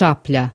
czapla